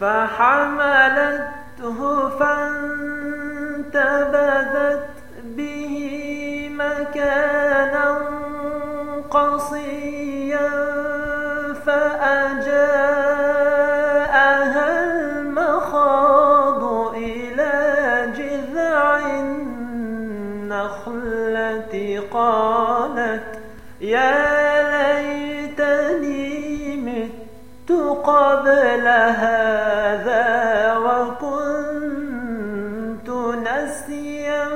فحملته فانتبذت به مكانا قصيا فأجاءها المخاض إلى جذع النخلة قالت يا قبل هذا وكنت نسيا